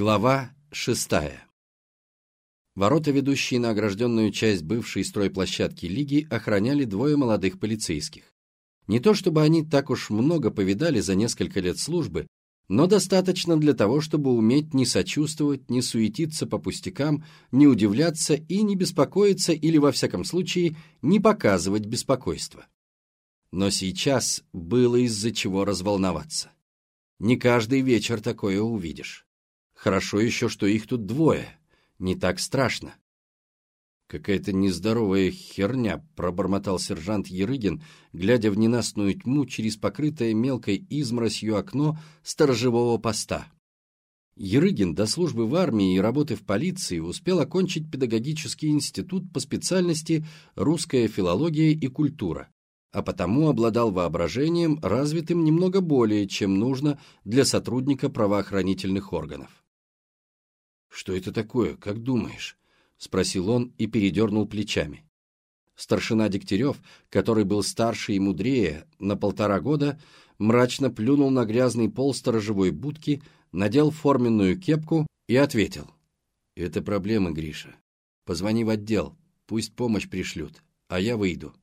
Глава шестая. Ворота, ведущие на огражденную часть бывшей стройплощадки Лиги, охраняли двое молодых полицейских. Не то чтобы они так уж много повидали за несколько лет службы, но достаточно для того, чтобы уметь не сочувствовать, не суетиться по пустякам, не удивляться и не беспокоиться или, во всяком случае, не показывать беспокойство. Но сейчас было из-за чего разволноваться. Не каждый вечер такое увидишь. Хорошо еще, что их тут двое. Не так страшно. «Какая-то нездоровая херня», — пробормотал сержант Ерыгин, глядя в ненастную тьму через покрытое мелкой изморосью окно сторожевого поста. Ерыгин до службы в армии и работы в полиции успел окончить педагогический институт по специальности «Русская филология и культура», а потому обладал воображением, развитым немного более, чем нужно для сотрудника правоохранительных органов. «Что это такое, как думаешь?» — спросил он и передернул плечами. Старшина Дегтярев, который был старше и мудрее на полтора года, мрачно плюнул на грязный пол сторожевой будки, надел форменную кепку и ответил. «Это проблема, Гриша. Позвони в отдел, пусть помощь пришлют, а я выйду».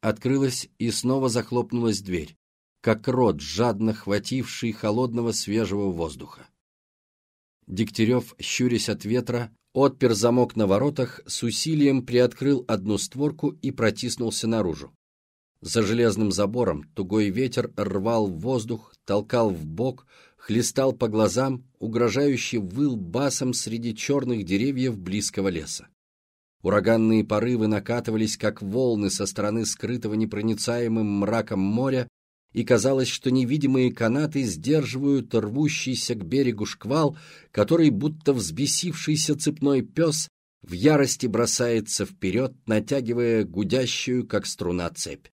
Открылась и снова захлопнулась дверь, как рот, жадно хвативший холодного свежего воздуха. Дегтярев, щурясь от ветра, отпер замок на воротах, с усилием приоткрыл одну створку и протиснулся наружу. За железным забором тугой ветер рвал воздух, толкал в бок, хлестал по глазам, угрожающе выл басом среди черных деревьев близкого леса. Ураганные порывы накатывались, как волны со стороны скрытого непроницаемым мраком моря, и казалось, что невидимые канаты сдерживают рвущийся к берегу шквал, который, будто взбесившийся цепной пес, в ярости бросается вперед, натягивая гудящую, как струна, цепь.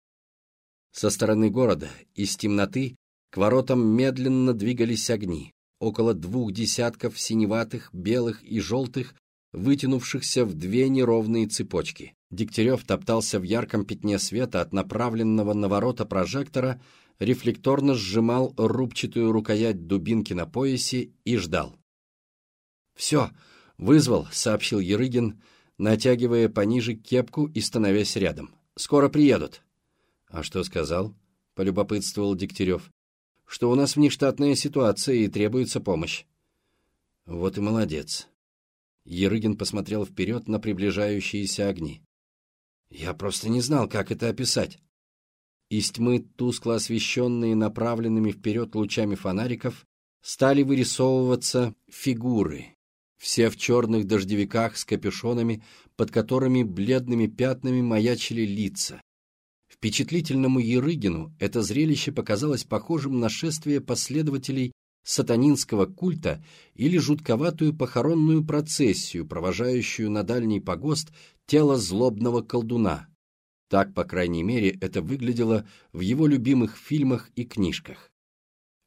Со стороны города, из темноты, к воротам медленно двигались огни, около двух десятков синеватых, белых и желтых, вытянувшихся в две неровные цепочки. Дегтярев топтался в ярком пятне света от направленного на ворота прожектора, рефлекторно сжимал рубчатую рукоять дубинки на поясе и ждал. «Все, вызвал», — сообщил Ерыгин, натягивая пониже кепку и становясь рядом. «Скоро приедут». «А что сказал?» — полюбопытствовал Дегтярев. «Что у нас внештатная ситуация и требуется помощь». «Вот и молодец». Ерыгин посмотрел вперед на приближающиеся огни. «Я просто не знал, как это описать. Из тьмы, тускло освещенные направленными вперед лучами фонариков, стали вырисовываться фигуры, все в черных дождевиках с капюшонами, под которыми бледными пятнами маячили лица. Впечатлительному Ерыгину это зрелище показалось похожим на шествие последователей сатанинского культа или жутковатую похоронную процессию, провожающую на дальний погост тело злобного колдуна. Так, по крайней мере, это выглядело в его любимых фильмах и книжках.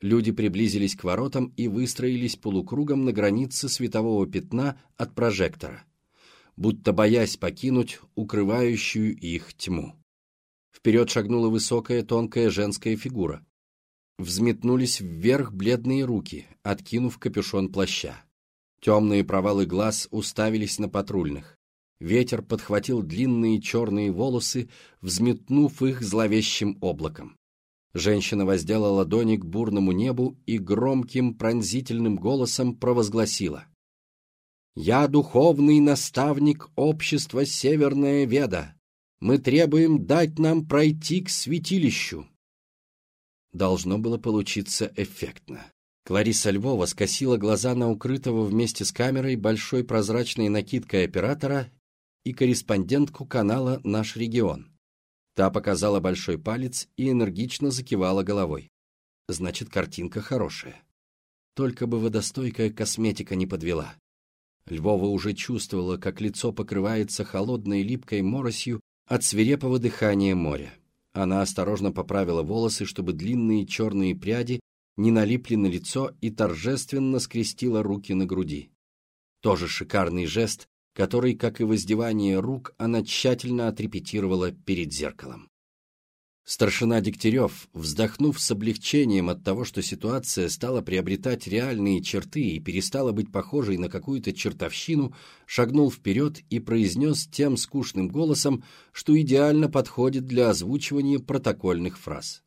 Люди приблизились к воротам и выстроились полукругом на границе светового пятна от прожектора, будто боясь покинуть укрывающую их тьму. Вперед шагнула высокая тонкая женская фигура. Взметнулись вверх бледные руки, откинув капюшон плаща. Темные провалы глаз уставились на патрульных. Ветер подхватил длинные черные волосы, взметнув их зловещим облаком. Женщина воздела ладони к бурному небу и громким пронзительным голосом провозгласила. «Я духовный наставник общества Северная Веда. Мы требуем дать нам пройти к святилищу». Должно было получиться эффектно. Клариса Львова скосила глаза на укрытого вместе с камерой большой прозрачной накидкой оператора и корреспондентку канала «Наш регион». Та показала большой палец и энергично закивала головой. Значит, картинка хорошая. Только бы водостойкая косметика не подвела. Львова уже чувствовала, как лицо покрывается холодной липкой моросью от свирепого дыхания моря. Она осторожно поправила волосы, чтобы длинные черные пряди не налипли на лицо и торжественно скрестила руки на груди. Тоже шикарный жест, который, как и воздевание рук, она тщательно отрепетировала перед зеркалом. Старшина Дегтярев, вздохнув с облегчением от того, что ситуация стала приобретать реальные черты и перестала быть похожей на какую-то чертовщину, шагнул вперед и произнес тем скучным голосом, что идеально подходит для озвучивания протокольных фраз.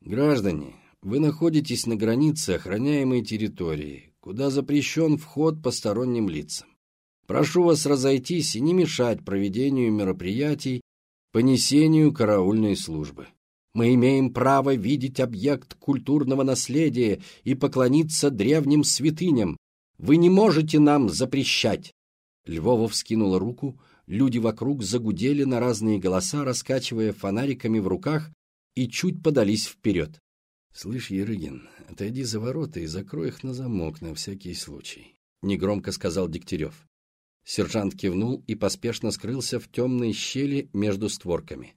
«Граждане, вы находитесь на границе охраняемой территории, куда запрещен вход посторонним лицам. Прошу вас разойтись и не мешать проведению мероприятий по несению караульной службы. Мы имеем право видеть объект культурного наследия и поклониться древним святыням. Вы не можете нам запрещать!» Львова вскинула руку, люди вокруг загудели на разные голоса, раскачивая фонариками в руках, и чуть подались вперед. «Слышь, Ерыгин, отойди за ворота и закрой их на замок на всякий случай», — негромко сказал Дегтярев. Сержант кивнул и поспешно скрылся в темной щели между створками.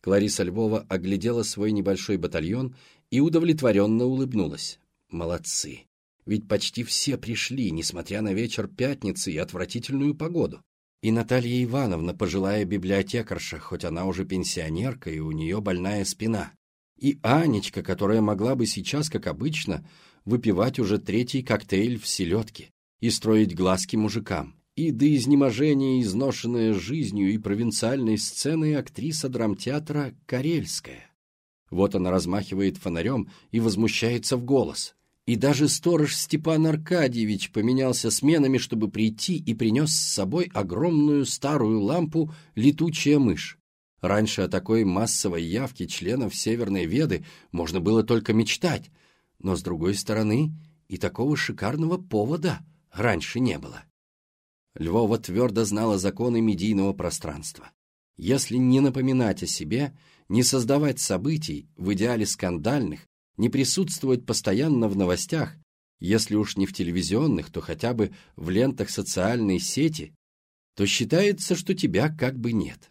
Клариса Львова оглядела свой небольшой батальон и удовлетворенно улыбнулась. Молодцы. Ведь почти все пришли, несмотря на вечер пятницы и отвратительную погоду. И Наталья Ивановна, пожилая библиотекарша, хоть она уже пенсионерка и у нее больная спина. И Анечка, которая могла бы сейчас, как обычно, выпивать уже третий коктейль в селедке и строить глазки мужикам и до изнеможения изношенная жизнью и провинциальной сценой актриса драмтеатра Карельская. Вот она размахивает фонарем и возмущается в голос. И даже сторож Степан Аркадьевич поменялся сменами, чтобы прийти и принес с собой огромную старую лампу «Летучая мышь». Раньше о такой массовой явке членов Северной Веды можно было только мечтать, но, с другой стороны, и такого шикарного повода раньше не было. Львова твердо знала законы медийного пространства. Если не напоминать о себе, не создавать событий, в идеале скандальных, не присутствовать постоянно в новостях, если уж не в телевизионных, то хотя бы в лентах социальной сети, то считается, что тебя как бы нет.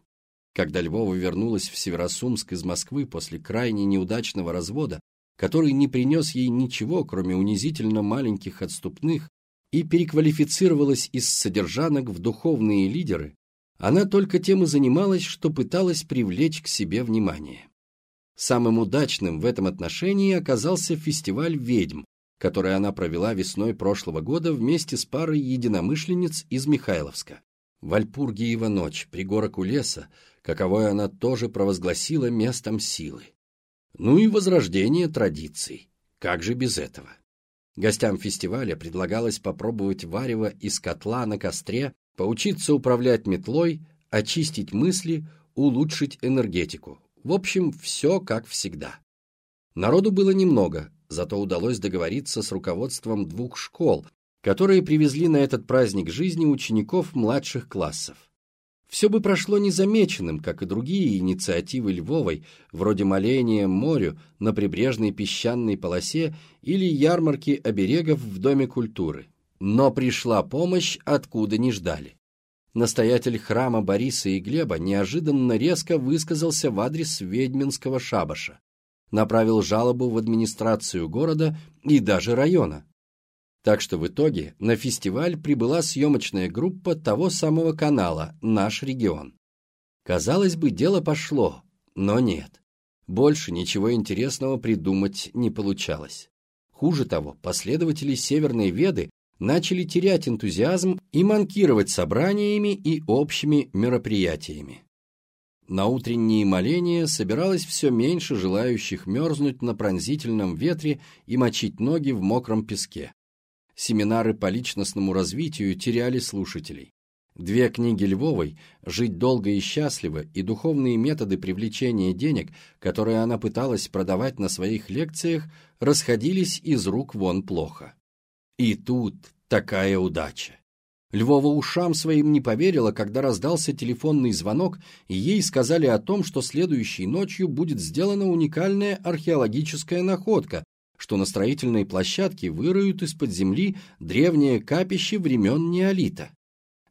Когда Львова вернулась в Северосумск из Москвы после крайне неудачного развода, который не принес ей ничего, кроме унизительно маленьких отступных, и переквалифицировалась из содержанок в духовные лидеры, она только тем и занималась, что пыталась привлечь к себе внимание. Самым удачным в этом отношении оказался фестиваль «Ведьм», который она провела весной прошлого года вместе с парой единомышленниц из Михайловска. Вальпургиева ночь, пригорок у леса, каковой она тоже провозгласила местом силы. Ну и возрождение традиций. Как же без этого? Гостям фестиваля предлагалось попробовать варево из котла на костре, поучиться управлять метлой, очистить мысли, улучшить энергетику. В общем, все как всегда. Народу было немного, зато удалось договориться с руководством двух школ, которые привезли на этот праздник жизни учеников младших классов. Все бы прошло незамеченным, как и другие инициативы Львовой, вроде моления морю на прибрежной песчаной полосе или ярмарки оберегов в Доме культуры. Но пришла помощь, откуда не ждали. Настоятель храма Бориса и Глеба неожиданно резко высказался в адрес ведьминского шабаша. Направил жалобу в администрацию города и даже района. Так что в итоге на фестиваль прибыла съемочная группа того самого канала «Наш регион». Казалось бы, дело пошло, но нет. Больше ничего интересного придумать не получалось. Хуже того, последователи Северной Веды начали терять энтузиазм и манкировать собраниями и общими мероприятиями. На утренние моления собиралось все меньше желающих мерзнуть на пронзительном ветре и мочить ноги в мокром песке семинары по личностному развитию теряли слушателей. Две книги Львовой «Жить долго и счастливо» и «Духовные методы привлечения денег», которые она пыталась продавать на своих лекциях, расходились из рук вон плохо. И тут такая удача. Львова ушам своим не поверила, когда раздался телефонный звонок, и ей сказали о том, что следующей ночью будет сделана уникальная археологическая находка, что на строительной площадке выроют из-под земли древнее капище времен неолита.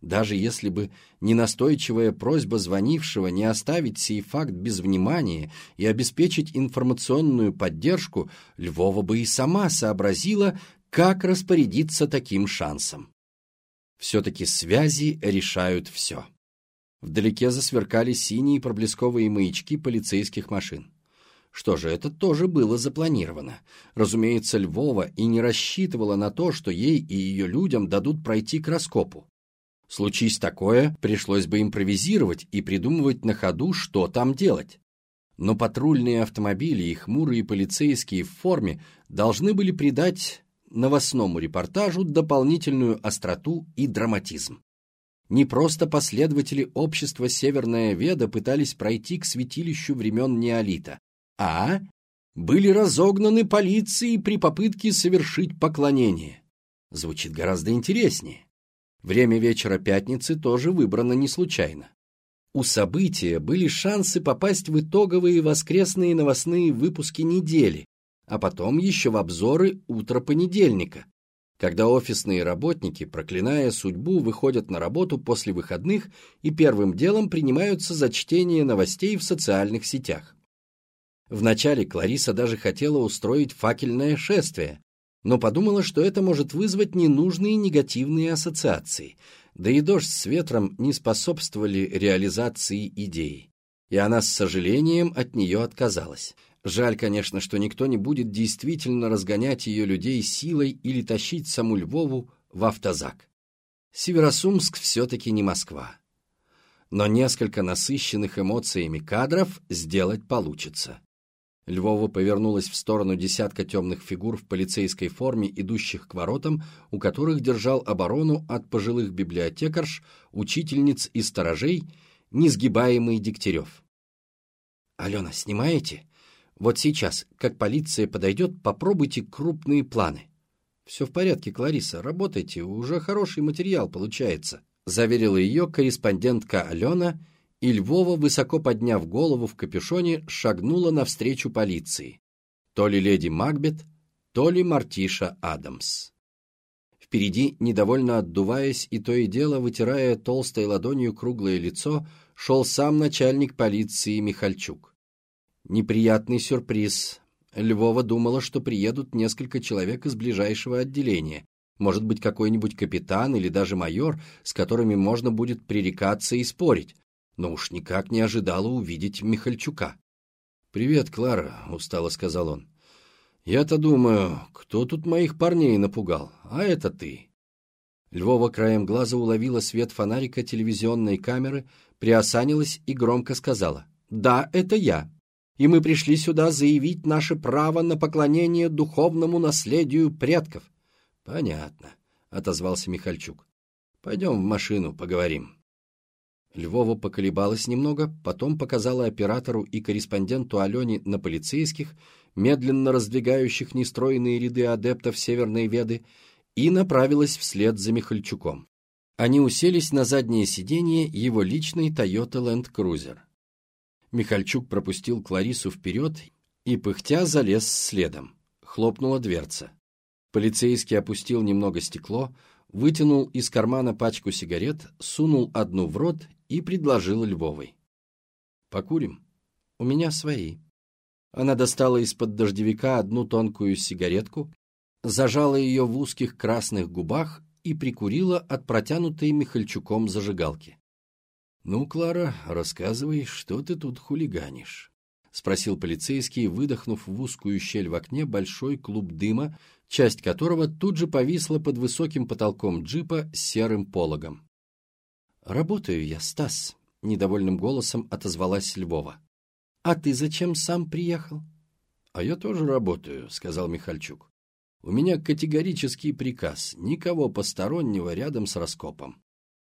Даже если бы не настойчивая просьба звонившего не оставить сей факт без внимания и обеспечить информационную поддержку, Львова бы и сама сообразила, как распорядиться таким шансом. Все-таки связи решают все. Вдалеке засверкали синие проблесковые маячки полицейских машин. Что же, это тоже было запланировано. Разумеется, Львова и не рассчитывала на то, что ей и ее людям дадут пройти к раскопу. Случись такое, пришлось бы импровизировать и придумывать на ходу, что там делать. Но патрульные автомобили и хмурые полицейские в форме должны были придать новостному репортажу дополнительную остроту и драматизм. Не просто последователи общества Северная Веда пытались пройти к святилищу времен неолита, а были разогнаны полицией при попытке совершить поклонение. Звучит гораздо интереснее. Время вечера пятницы тоже выбрано не случайно. У события были шансы попасть в итоговые воскресные новостные выпуски недели, а потом еще в обзоры утра понедельника, когда офисные работники, проклиная судьбу, выходят на работу после выходных и первым делом принимаются за чтение новостей в социальных сетях. Вначале Клариса даже хотела устроить факельное шествие, но подумала, что это может вызвать ненужные негативные ассоциации, да и дождь с ветром не способствовали реализации идеи, и она с сожалением от нее отказалась. Жаль, конечно, что никто не будет действительно разгонять ее людей силой или тащить саму Львову в автозак. Северосумск все-таки не Москва. Но несколько насыщенных эмоциями кадров сделать получится. Львова повернулась в сторону десятка темных фигур в полицейской форме, идущих к воротам, у которых держал оборону от пожилых библиотекарш, учительниц и сторожей, несгибаемый Дегтярев. «Алена, снимаете?» Вот сейчас, как полиция подойдет, попробуйте крупные планы. Все в порядке, Клариса, работайте, уже хороший материал получается, заверила ее корреспондентка Алена, и Львова, высоко подняв голову в капюшоне, шагнула навстречу полиции. То ли леди Макбет, то ли Мартиша Адамс. Впереди, недовольно отдуваясь и то и дело вытирая толстой ладонью круглое лицо, шел сам начальник полиции Михальчук. Неприятный сюрприз. Львова думала, что приедут несколько человек из ближайшего отделения. Может быть, какой-нибудь капитан или даже майор, с которыми можно будет пререкаться и спорить. Но уж никак не ожидала увидеть Михальчука. «Привет, Клара», — устало сказал он. «Я-то думаю, кто тут моих парней напугал? А это ты». Львова краем глаза уловила свет фонарика телевизионной камеры, приосанилась и громко сказала. «Да, это я» и мы пришли сюда заявить наше право на поклонение духовному наследию предков. — Понятно, — отозвался Михальчук. — Пойдем в машину, поговорим. Львова поколебалась немного, потом показала оператору и корреспонденту Алене на полицейских, медленно раздвигающих нестроенные ряды адептов Северной Веды, и направилась вслед за Михальчуком. Они уселись на заднее сиденье его личной Toyota Land Cruiser. Михальчук пропустил Кларису вперед и, пыхтя, залез следом. Хлопнула дверца. Полицейский опустил немного стекло, вытянул из кармана пачку сигарет, сунул одну в рот и предложил Львовой. «Покурим? У меня свои». Она достала из-под дождевика одну тонкую сигаретку, зажала ее в узких красных губах и прикурила от протянутой Михальчуком зажигалки. «Ну, Клара, рассказывай, что ты тут хулиганишь?» — спросил полицейский, выдохнув в узкую щель в окне большой клуб дыма, часть которого тут же повисла под высоким потолком джипа с серым пологом. «Работаю я, Стас», — недовольным голосом отозвалась Львова. «А ты зачем сам приехал?» «А я тоже работаю», — сказал Михальчук. «У меня категорический приказ — никого постороннего рядом с раскопом.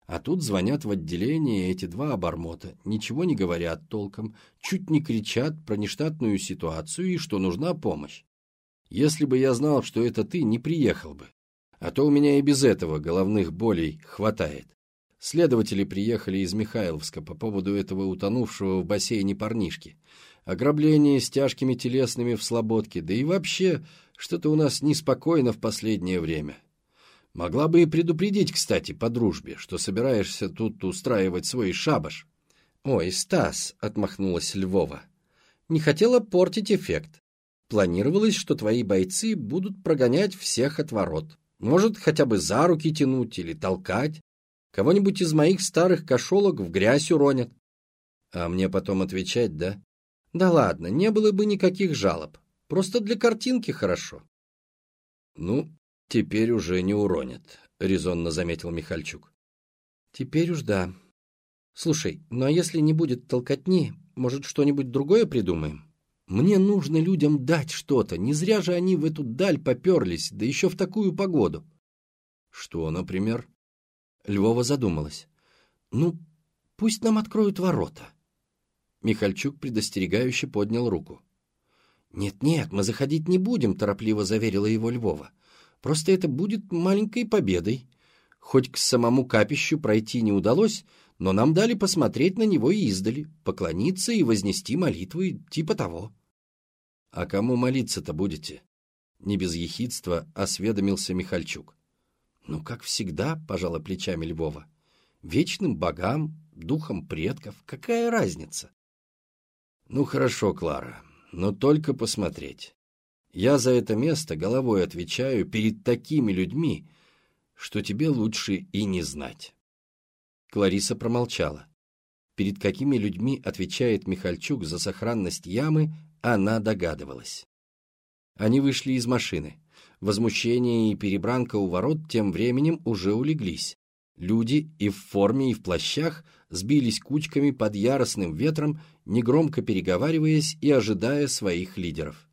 А тут звонят в отделение эти два обормота, ничего не говорят толком, чуть не кричат про нештатную ситуацию и что нужна помощь. Если бы я знал, что это ты, не приехал бы. А то у меня и без этого головных болей хватает. Следователи приехали из Михайловска по поводу этого утонувшего в бассейне парнишки. Ограбление с тяжкими телесными в слободке, да и вообще, что-то у нас неспокойно в последнее время. Могла бы и предупредить, кстати, по дружбе, что собираешься тут устраивать свой шабаш. «Ой, Стас», — отмахнулась Львова, — «не хотела портить эффект. Планировалось, что твои бойцы будут прогонять всех от ворот. Может, хотя бы за руки тянуть или толкать. Кого-нибудь из моих старых кошелок в грязь уронят. А мне потом отвечать, да? Да ладно, не было бы никаких жалоб. Просто для картинки хорошо. Ну, теперь уже не уронят, резонно заметил Михальчук. Теперь уж да. Слушай, ну а если не будет толкотни, может, что-нибудь другое придумаем? Мне нужно людям дать что-то, не зря же они в эту даль поперлись, да еще в такую погоду. Что, например? Львова задумалась. Ну, пусть нам откроют ворота. Михальчук предостерегающе поднял руку. «Нет-нет, мы заходить не будем», — торопливо заверила его Львова. «Просто это будет маленькой победой. Хоть к самому капищу пройти не удалось, но нам дали посмотреть на него и издали, поклониться и вознести молитвы, типа того». «А кому молиться-то будете?» Не без ехидства осведомился Михальчук. «Ну, как всегда», — пожала плечами Львова. «Вечным богам, духам предков, какая разница?» «Ну, хорошо, Клара, но только посмотреть. Я за это место головой отвечаю перед такими людьми, что тебе лучше и не знать». Клариса промолчала. Перед какими людьми отвечает Михальчук за сохранность ямы, она догадывалась. Они вышли из машины. Возмущение и перебранка у ворот тем временем уже улеглись. Люди и в форме, и в плащах сбились кучками под яростным ветром, негромко переговариваясь и ожидая своих лидеров.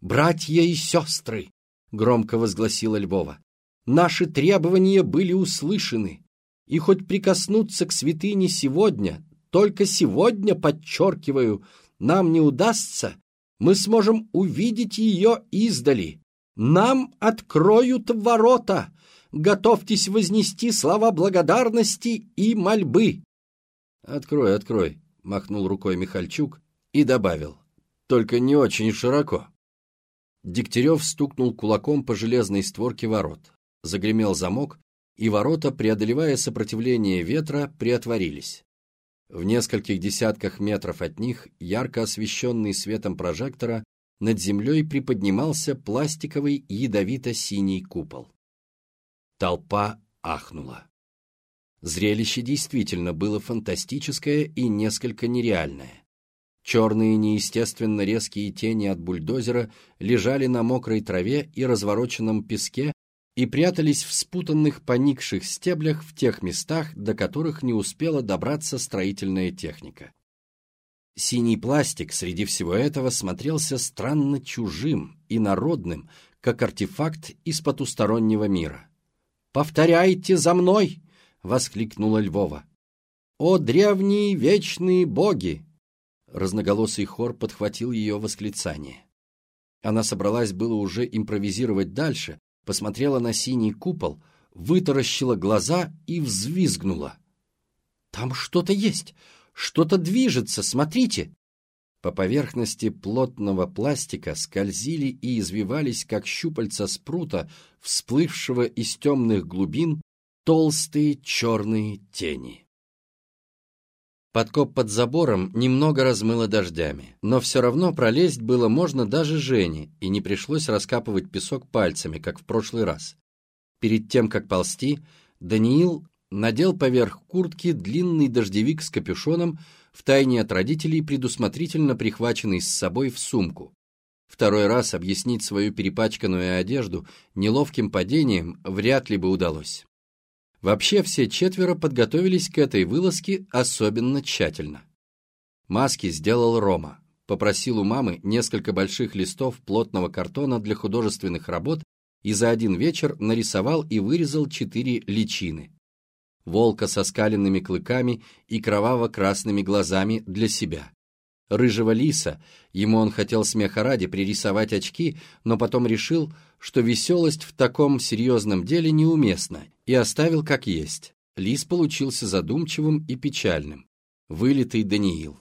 «Братья и сестры!» — громко возгласила Львова. «Наши требования были услышаны, и хоть прикоснуться к святыне сегодня, только сегодня, подчеркиваю, нам не удастся, мы сможем увидеть ее издали. Нам откроют ворота. Готовьтесь вознести слова благодарности и мольбы. Открой, открой, махнул рукой Михальчук и добавил. Только не очень широко. Дегтярев стукнул кулаком по железной створке ворот. Загремел замок, и ворота, преодолевая сопротивление ветра, приотворились. В нескольких десятках метров от них, ярко освещенный светом прожектора, над землей приподнимался пластиковый ядовито-синий купол. Толпа ахнула. Зрелище действительно было фантастическое и несколько нереальное. Черные неестественно резкие тени от бульдозера лежали на мокрой траве и развороченном песке и прятались в спутанных поникших стеблях в тех местах, до которых не успела добраться строительная техника. Синий пластик среди всего этого смотрелся странно чужим и народным, как артефакт из потустороннего мира. «Повторяйте за мной!» — воскликнула Львова. «О, древние вечные боги!» Разноголосый хор подхватил ее восклицание. Она собралась было уже импровизировать дальше, посмотрела на синий купол, вытаращила глаза и взвизгнула. «Там что-то есть! Что-то движется! Смотрите!» По поверхности плотного пластика скользили и извивались, как щупальца спрута, всплывшего из темных глубин, толстые черные тени. Подкоп под забором немного размыло дождями, но все равно пролезть было можно даже Жене, и не пришлось раскапывать песок пальцами, как в прошлый раз. Перед тем, как ползти, Даниил надел поверх куртки длинный дождевик с капюшоном, втайне от родителей предусмотрительно прихваченный с собой в сумку. Второй раз объяснить свою перепачканную одежду неловким падением вряд ли бы удалось. Вообще все четверо подготовились к этой вылазке особенно тщательно. Маски сделал Рома. Попросил у мамы несколько больших листов плотного картона для художественных работ и за один вечер нарисовал и вырезал четыре личины. Волка со скаленными клыками и кроваво-красными глазами для себя. Рыжего лиса, ему он хотел смеха ради пририсовать очки, но потом решил, что веселость в таком серьезном деле неуместна, и оставил как есть. Лис получился задумчивым и печальным. Вылитый Даниил.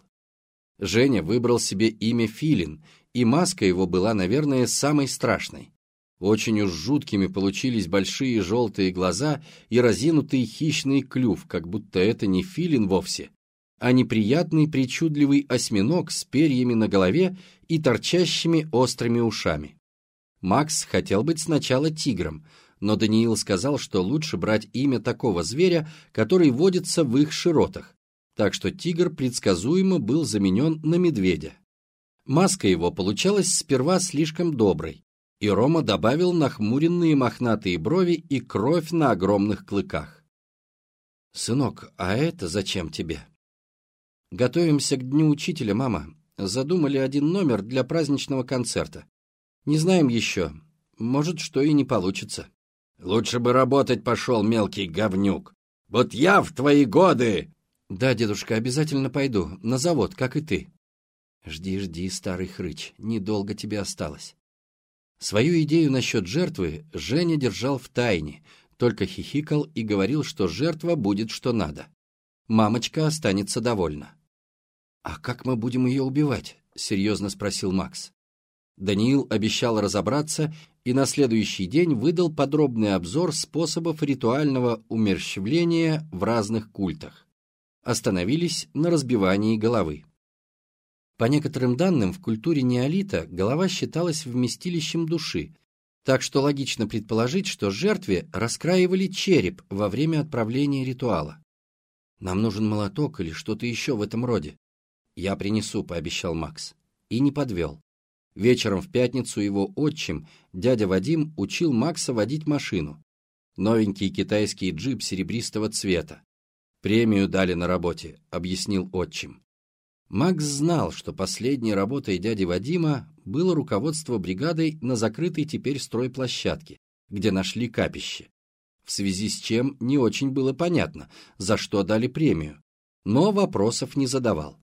Женя выбрал себе имя Филин, и маска его была, наверное, самой страшной. Очень уж жуткими получились большие желтые глаза и разинутый хищный клюв, как будто это не филин вовсе, а неприятный причудливый осьминог с перьями на голове и торчащими острыми ушами. Макс хотел быть сначала тигром, но Даниил сказал, что лучше брать имя такого зверя, который водится в их широтах, так что тигр предсказуемо был заменен на медведя. Маска его получалась сперва слишком доброй, и Рома добавил нахмуренные мохнатые брови и кровь на огромных клыках. «Сынок, а это зачем тебе?» «Готовимся к Дню Учителя, мама. Задумали один номер для праздничного концерта. Не знаем еще. Может, что и не получится». «Лучше бы работать пошел, мелкий говнюк. Вот я в твои годы...» «Да, дедушка, обязательно пойду. На завод, как и ты». «Жди, жди, старый хрыч. Недолго тебе осталось». Свою идею насчет жертвы Женя держал в тайне, только хихикал и говорил, что жертва будет что надо. Мамочка останется довольна. «А как мы будем ее убивать?» — серьезно спросил Макс. Даниил обещал разобраться и на следующий день выдал подробный обзор способов ритуального умерщвления в разных культах. Остановились на разбивании головы. По некоторым данным, в культуре неолита голова считалась вместилищем души, так что логично предположить, что жертве раскраивали череп во время отправления ритуала. «Нам нужен молоток или что-то еще в этом роде». «Я принесу», — пообещал Макс. И не подвел. Вечером в пятницу его отчим, дядя Вадим, учил Макса водить машину. Новенький китайский джип серебристого цвета. «Премию дали на работе», — объяснил отчим. Макс знал, что последней работой дяди Вадима было руководство бригадой на закрытой теперь стройплощадке, где нашли капище. В связи с чем не очень было понятно, за что дали премию, но вопросов не задавал.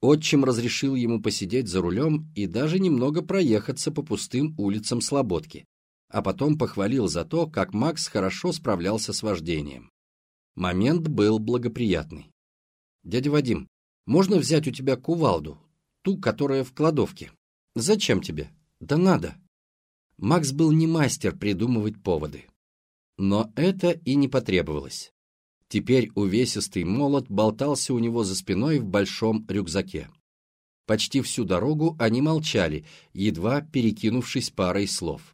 Отчим разрешил ему посидеть за рулем и даже немного проехаться по пустым улицам Слободки, а потом похвалил за то, как Макс хорошо справлялся с вождением. Момент был благоприятный. «Дядя Вадим, можно взять у тебя кувалду, ту, которая в кладовке. Зачем тебе? Да надо. Макс был не мастер придумывать поводы. Но это и не потребовалось. Теперь увесистый молот болтался у него за спиной в большом рюкзаке. Почти всю дорогу они молчали, едва перекинувшись парой слов.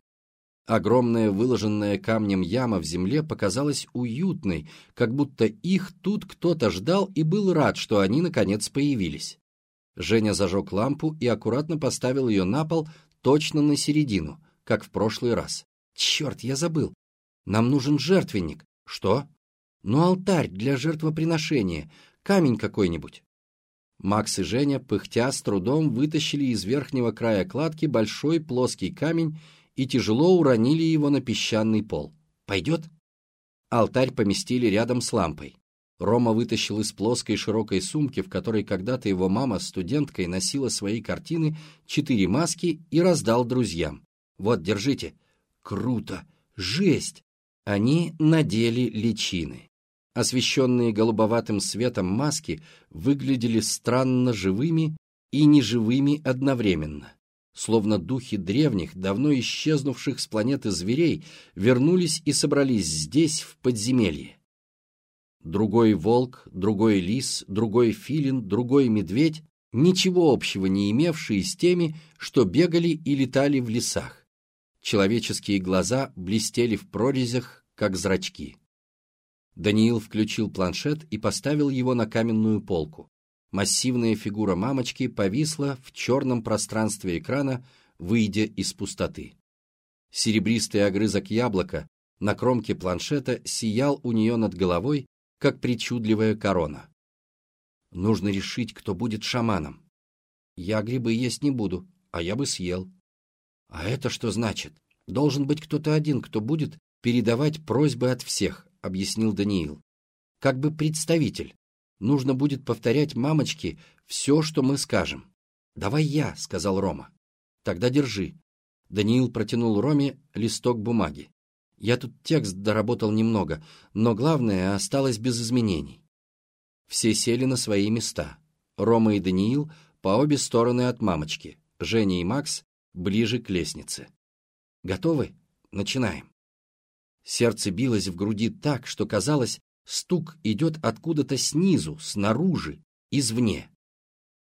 Огромная выложенная камнем яма в земле показалась уютной, как будто их тут кто-то ждал и был рад, что они наконец появились. Женя зажег лампу и аккуратно поставил ее на пол точно на середину, как в прошлый раз. «Черт, я забыл! Нам нужен жертвенник!» «Что?» «Ну, алтарь для жертвоприношения, камень какой-нибудь». Макс и Женя, пыхтя, с трудом вытащили из верхнего края кладки большой плоский камень и тяжело уронили его на песчаный пол. «Пойдет?» Алтарь поместили рядом с лампой. Рома вытащил из плоской широкой сумки, в которой когда-то его мама студенткой носила свои картины, четыре маски и раздал друзьям. «Вот, держите». «Круто! Жесть!» Они надели личины. Освещенные голубоватым светом маски выглядели странно живыми и неживыми одновременно словно духи древних, давно исчезнувших с планеты зверей, вернулись и собрались здесь, в подземелье. Другой волк, другой лис, другой филин, другой медведь, ничего общего не имевшие с теми, что бегали и летали в лесах. Человеческие глаза блестели в прорезях, как зрачки. Даниил включил планшет и поставил его на каменную полку. Массивная фигура мамочки повисла в черном пространстве экрана, выйдя из пустоты. Серебристый огрызок яблока на кромке планшета сиял у нее над головой, как причудливая корона. Нужно решить, кто будет шаманом. Я грибы есть не буду, а я бы съел. А это что значит? Должен быть кто-то один, кто будет передавать просьбы от всех, объяснил Даниил. Как бы представитель. Нужно будет повторять мамочке все, что мы скажем. «Давай я», — сказал Рома. «Тогда держи». Даниил протянул Роме листок бумаги. Я тут текст доработал немного, но главное осталось без изменений. Все сели на свои места. Рома и Даниил по обе стороны от мамочки, Женя и Макс ближе к лестнице. «Готовы? Начинаем». Сердце билось в груди так, что казалось, Стук идет откуда-то снизу, снаружи, извне.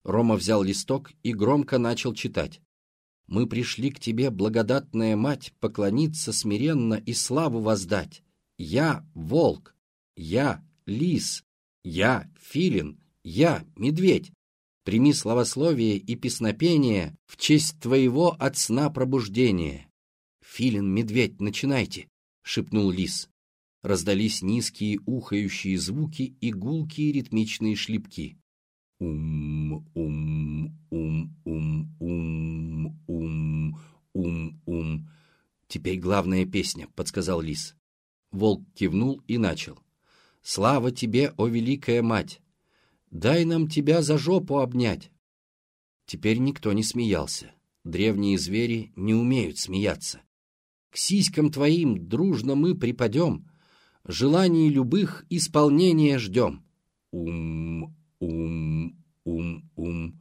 Рома взял листок и громко начал читать. Мы пришли к тебе, благодатная мать, поклониться смиренно и славу воздать. Я — волк, я — лис, я — филин, я — медведь. Прими славословие и песнопение в честь твоего от сна пробуждения. Филин, медведь, начинайте, — шепнул лис. Раздались низкие ухающие звуки и гулкие ритмичные шлепки. Ум, ум, ум, ум, ум, ум, ум, ум. Теперь главная песня, подсказал лис. Волк кивнул и начал. Слава тебе, о великая мать! Дай нам тебя за жопу обнять. Теперь никто не смеялся. Древние звери не умеют смеяться. К сиськам твоим дружно мы припадем, Желаний любых исполнения ждем. Ум, ум, ум, ум,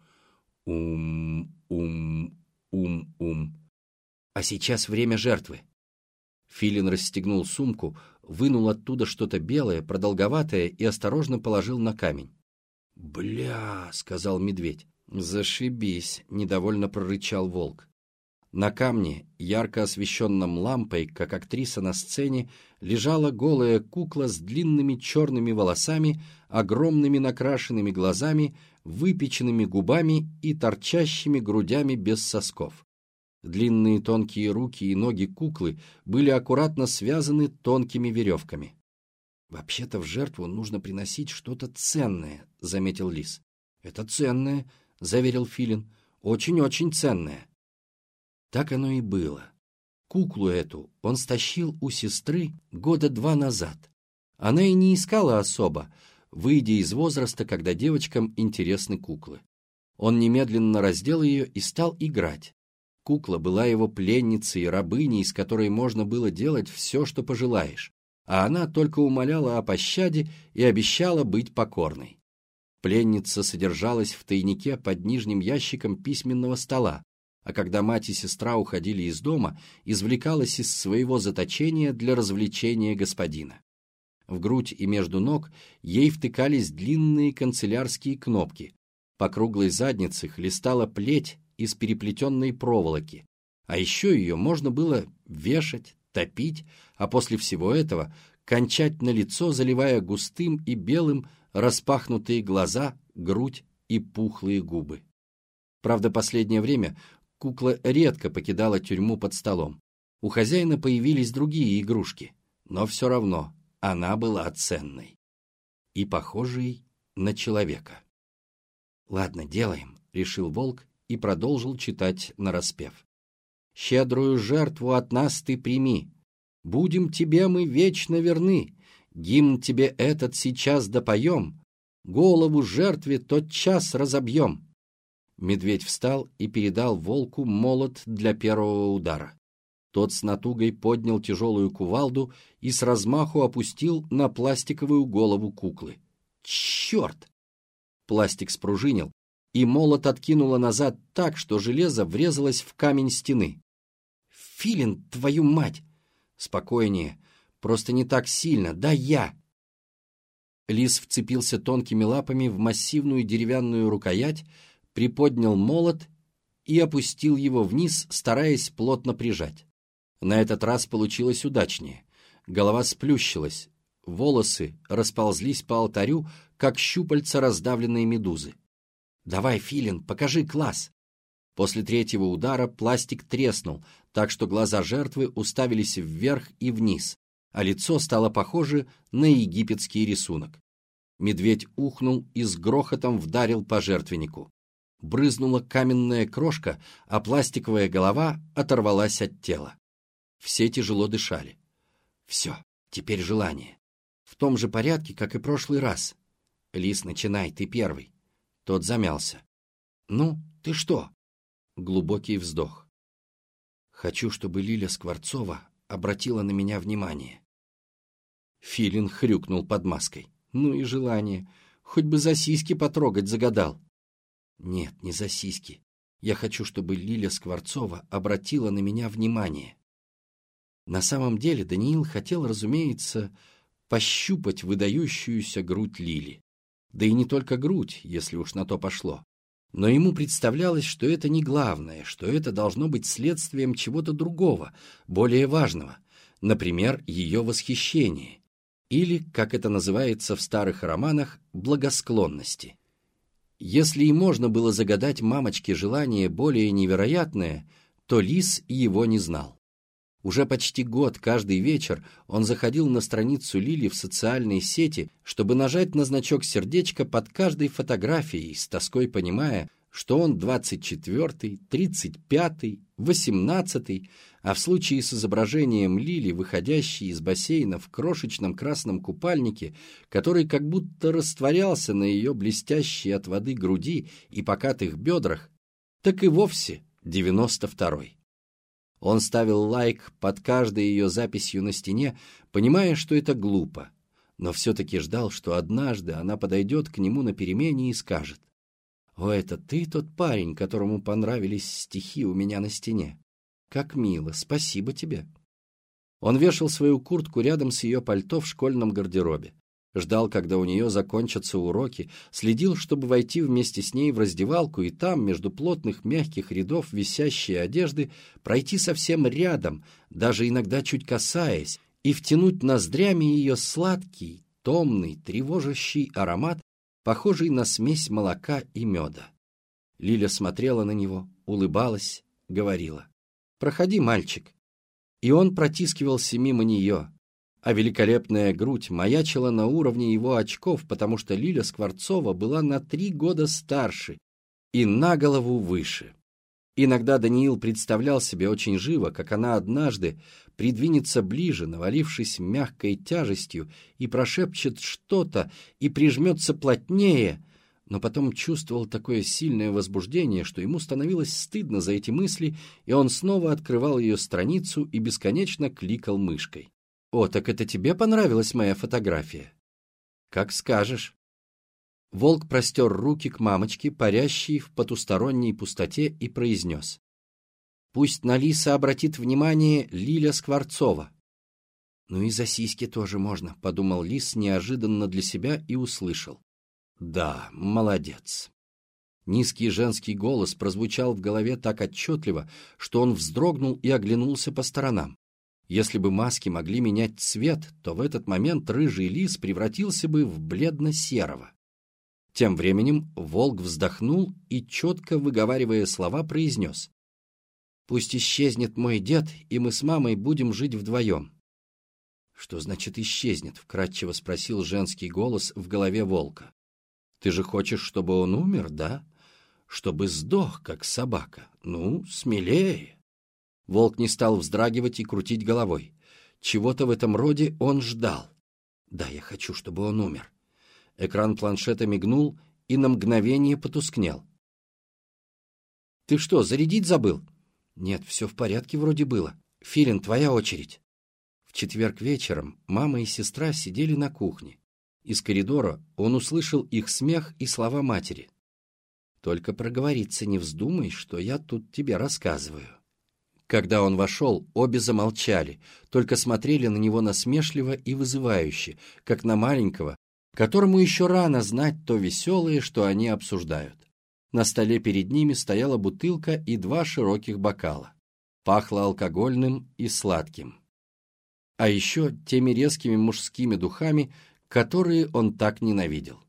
ум, ум, ум, ум. А сейчас время жертвы. Филин расстегнул сумку, вынул оттуда что-то белое, продолговатое и осторожно положил на камень. «Бля!» — сказал медведь. «Зашибись!» — недовольно прорычал волк. На камне, ярко освещенном лампой, как актриса на сцене, лежала голая кукла с длинными черными волосами, огромными накрашенными глазами, выпеченными губами и торчащими грудями без сосков. Длинные тонкие руки и ноги куклы были аккуратно связаны тонкими веревками. «Вообще-то в жертву нужно приносить что-то ценное», — заметил Лис. «Это ценное», — заверил Филин. «Очень-очень ценное». Так оно и было. Куклу эту он стащил у сестры года два назад. Она и не искала особо, выйдя из возраста, когда девочкам интересны куклы. Он немедленно раздел ее и стал играть. Кукла была его пленницей и рабыней, с которой можно было делать все, что пожелаешь а она только умоляла о пощаде и обещала быть покорной. Пленница содержалась в тайнике под нижним ящиком письменного стола, а когда мать и сестра уходили из дома, извлекалась из своего заточения для развлечения господина. В грудь и между ног ей втыкались длинные канцелярские кнопки, по круглой заднице хлестала плеть из переплетенной проволоки, а еще ее можно было вешать, топить, а после всего этого кончать на лицо, заливая густым и белым распахнутые глаза, грудь и пухлые губы. Правда, последнее время кукла редко покидала тюрьму под столом. У хозяина появились другие игрушки, но все равно она была ценной и похожей на человека. «Ладно, делаем», — решил волк и продолжил читать нараспев. «Щедрую жертву от нас ты прими, Будем тебе мы вечно верны, гимн тебе этот сейчас допоем, голову жертве тот час разобьем. Медведь встал и передал волку молот для первого удара. Тот с натугой поднял тяжелую кувалду и с размаху опустил на пластиковую голову куклы. Черт! Пластик спружинил, и молот откинуло назад так, что железо врезалось в камень стены. «Филин, твою мать!» Спокойнее. Просто не так сильно. Да я!» Лис вцепился тонкими лапами в массивную деревянную рукоять, приподнял молот и опустил его вниз, стараясь плотно прижать. На этот раз получилось удачнее. Голова сплющилась, волосы расползлись по алтарю, как щупальца раздавленной медузы. «Давай, Филин, покажи класс!» После третьего удара пластик треснул, так что глаза жертвы уставились вверх и вниз, а лицо стало похоже на египетский рисунок. Медведь ухнул и с грохотом вдарил по жертвеннику. Брызнула каменная крошка, а пластиковая голова оторвалась от тела. Все тяжело дышали. Все, теперь желание. В том же порядке, как и прошлый раз. Лис, начинай, ты первый. Тот замялся. Ну, ты что? Глубокий вздох. Хочу, чтобы Лиля Скворцова обратила на меня внимание. Филин хрюкнул под маской. Ну и желание. Хоть бы за сиськи потрогать загадал. Нет, не за сиськи. Я хочу, чтобы Лиля Скворцова обратила на меня внимание. На самом деле Даниил хотел, разумеется, пощупать выдающуюся грудь Лили. Да и не только грудь, если уж на то пошло. Но ему представлялось, что это не главное, что это должно быть следствием чего-то другого, более важного, например, ее восхищение, или, как это называется в старых романах, благосклонности. Если и можно было загадать мамочке желание более невероятное, то Лис его не знал. Уже почти год каждый вечер он заходил на страницу Лили в социальной сети, чтобы нажать на значок сердечка под каждой фотографией, с тоской понимая, что он 24-й, 35-й, 18-й, а в случае с изображением Лили, выходящей из бассейна в крошечном красном купальнике, который как будто растворялся на ее блестящей от воды груди и покатых бедрах, так и вовсе 92-й. Он ставил лайк под каждой ее записью на стене, понимая, что это глупо, но все-таки ждал, что однажды она подойдет к нему на перемене и скажет, «О, это ты тот парень, которому понравились стихи у меня на стене? Как мило, спасибо тебе». Он вешал свою куртку рядом с ее пальто в школьном гардеробе ждал, когда у нее закончатся уроки, следил, чтобы войти вместе с ней в раздевалку и там, между плотных мягких рядов висящей одежды, пройти совсем рядом, даже иногда чуть касаясь, и втянуть ноздрями ее сладкий, томный, тревожащий аромат, похожий на смесь молока и меда. Лиля смотрела на него, улыбалась, говорила. «Проходи, мальчик». И он протискивался мимо нее, а великолепная грудь маячила на уровне его очков, потому что Лиля Скворцова была на три года старше и на голову выше. Иногда Даниил представлял себе очень живо, как она однажды придвинется ближе, навалившись мягкой тяжестью, и прошепчет что-то, и прижмется плотнее, но потом чувствовал такое сильное возбуждение, что ему становилось стыдно за эти мысли, и он снова открывал ее страницу и бесконечно кликал мышкой. «О, так это тебе понравилась моя фотография?» «Как скажешь». Волк простер руки к мамочке, парящей в потусторонней пустоте, и произнес. «Пусть на Лиса обратит внимание Лиля Скворцова». «Ну и за сиськи тоже можно», — подумал Лис неожиданно для себя и услышал. «Да, молодец». Низкий женский голос прозвучал в голове так отчетливо, что он вздрогнул и оглянулся по сторонам. Если бы маски могли менять цвет, то в этот момент рыжий лис превратился бы в бледно-серого. Тем временем волк вздохнул и, четко выговаривая слова, произнес. «Пусть исчезнет мой дед, и мы с мамой будем жить вдвоем». «Что значит исчезнет?» — вкратчиво спросил женский голос в голове волка. «Ты же хочешь, чтобы он умер, да? Чтобы сдох, как собака? Ну, смелее!» Волк не стал вздрагивать и крутить головой. Чего-то в этом роде он ждал. Да, я хочу, чтобы он умер. Экран планшета мигнул и на мгновение потускнел. «Ты что, зарядить забыл?» «Нет, все в порядке вроде было. Филин, твоя очередь». В четверг вечером мама и сестра сидели на кухне. Из коридора он услышал их смех и слова матери. «Только проговориться не вздумай, что я тут тебе рассказываю». Когда он вошел, обе замолчали, только смотрели на него насмешливо и вызывающе, как на маленького, которому еще рано знать то веселое, что они обсуждают. На столе перед ними стояла бутылка и два широких бокала. Пахло алкогольным и сладким. А еще теми резкими мужскими духами, которые он так ненавидел.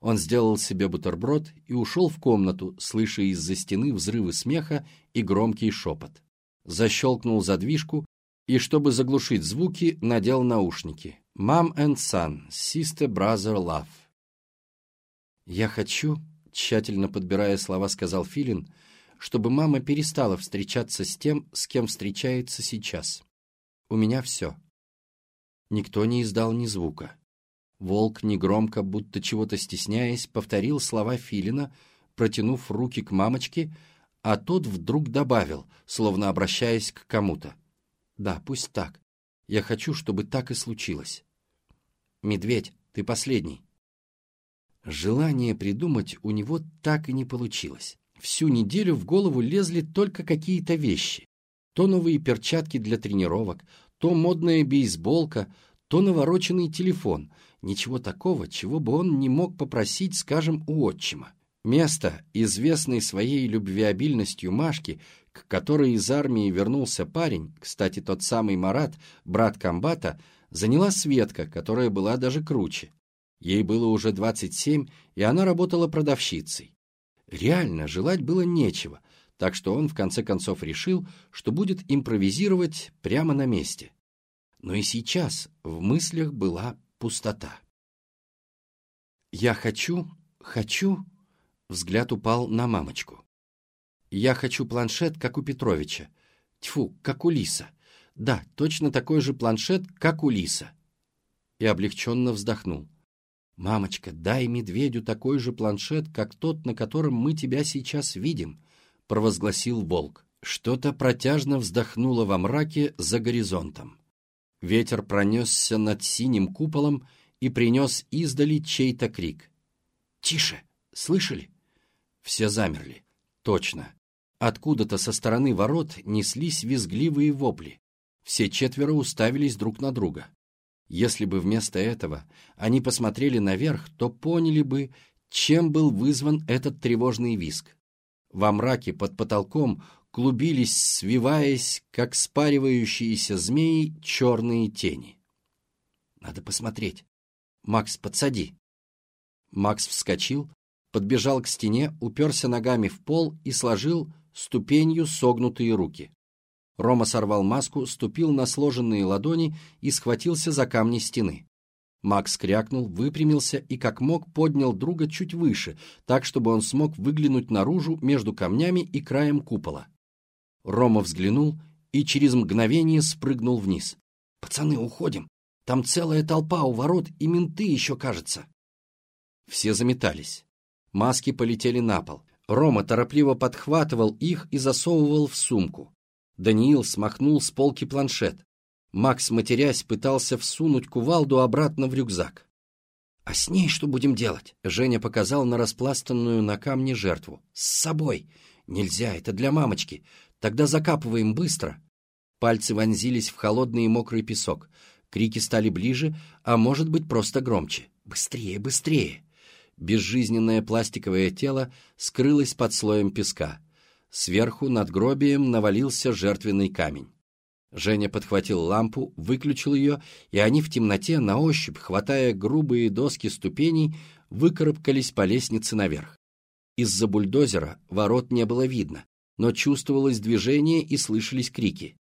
Он сделал себе бутерброд и ушел в комнату, слыша из-за стены взрывы смеха и громкий шепот защелкнул задвижку и, чтобы заглушить звуки, надел наушники. «Mom and Son, Sister Brother Love». «Я хочу», — тщательно подбирая слова, сказал Филин, «чтобы мама перестала встречаться с тем, с кем встречается сейчас. У меня все». Никто не издал ни звука. Волк негромко, будто чего-то стесняясь, повторил слова Филина, протянув руки к мамочке, а тот вдруг добавил, словно обращаясь к кому-то. «Да, пусть так. Я хочу, чтобы так и случилось. Медведь, ты последний». Желание придумать у него так и не получилось. Всю неделю в голову лезли только какие-то вещи. То новые перчатки для тренировок, то модная бейсболка, то навороченный телефон. Ничего такого, чего бы он не мог попросить, скажем, у отчима. Место, известное своей любвеобильностью Машки, к которой из армии вернулся парень, кстати, тот самый Марат, брат комбата, заняла Светка, которая была даже круче. Ей было уже 27, и она работала продавщицей. Реально, желать было нечего, так что он в конце концов решил, что будет импровизировать прямо на месте. Но и сейчас в мыслях была пустота. «Я хочу, хочу...» Взгляд упал на мамочку. «Я хочу планшет, как у Петровича. Тьфу, как у Лиса. Да, точно такой же планшет, как у Лиса». И облегченно вздохнул. «Мамочка, дай медведю такой же планшет, как тот, на котором мы тебя сейчас видим», — провозгласил волк. Что-то протяжно вздохнуло во мраке за горизонтом. Ветер пронесся над синим куполом и принес издали чей-то крик. «Тише! Слышали?» Все замерли. Точно. Откуда-то со стороны ворот неслись визгливые вопли. Все четверо уставились друг на друга. Если бы вместо этого они посмотрели наверх, то поняли бы, чем был вызван этот тревожный визг. Во мраке под потолком клубились, свиваясь, как спаривающиеся змеи, черные тени. «Надо посмотреть. Макс, подсади». Макс вскочил, подбежал к стене, уперся ногами в пол и сложил ступенью согнутые руки. Рома сорвал маску, ступил на сложенные ладони и схватился за камни стены. Макс крякнул, выпрямился и как мог поднял друга чуть выше, так, чтобы он смог выглянуть наружу между камнями и краем купола. Рома взглянул и через мгновение спрыгнул вниз. «Пацаны, уходим! Там целая толпа у ворот, и менты еще, кажется!» Все заметались. Маски полетели на пол. Рома торопливо подхватывал их и засовывал в сумку. Даниил смахнул с полки планшет. Макс, матерясь, пытался всунуть кувалду обратно в рюкзак. «А с ней что будем делать?» Женя показал на распластанную на камне жертву. «С собой! Нельзя, это для мамочки. Тогда закапываем быстро. Пальцы вонзились в холодный и мокрый песок. Крики стали ближе, а может быть просто громче. Быстрее, быстрее. Безжизненное пластиковое тело скрылось под слоем песка. Сверху над гробием навалился жертвенный камень. Женя подхватил лампу, выключил ее, и они в темноте, на ощупь, хватая грубые доски ступеней, выкарабкались по лестнице наверх. Из-за бульдозера ворот не было видно, но чувствовалось движение и слышались крики.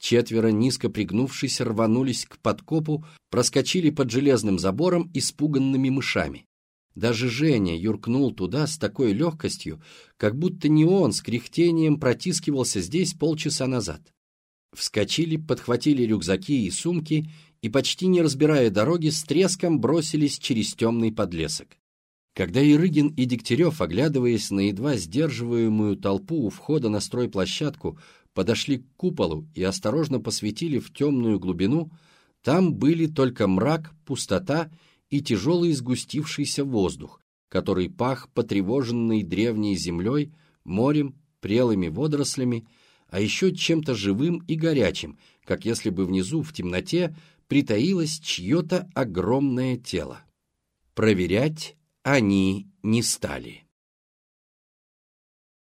Четверо, низко пригнувшись, рванулись к подкопу, проскочили под железным забором испуганными мышами. Даже Женя юркнул туда с такой легкостью, как будто не он с кряхтением протискивался здесь полчаса назад. Вскочили, подхватили рюкзаки и сумки и, почти не разбирая дороги, с треском бросились через темный подлесок. Когда Ирыгин и Дегтярев, оглядываясь на едва сдерживаемую толпу у входа на стройплощадку, подошли к куполу и осторожно посветили в темную глубину, там были только мрак, пустота и тяжелый сгустившийся воздух, который пах потревоженной древней землей, морем, прелыми водорослями, а еще чем-то живым и горячим, как если бы внизу в темноте притаилось чье-то огромное тело. Проверять они не стали.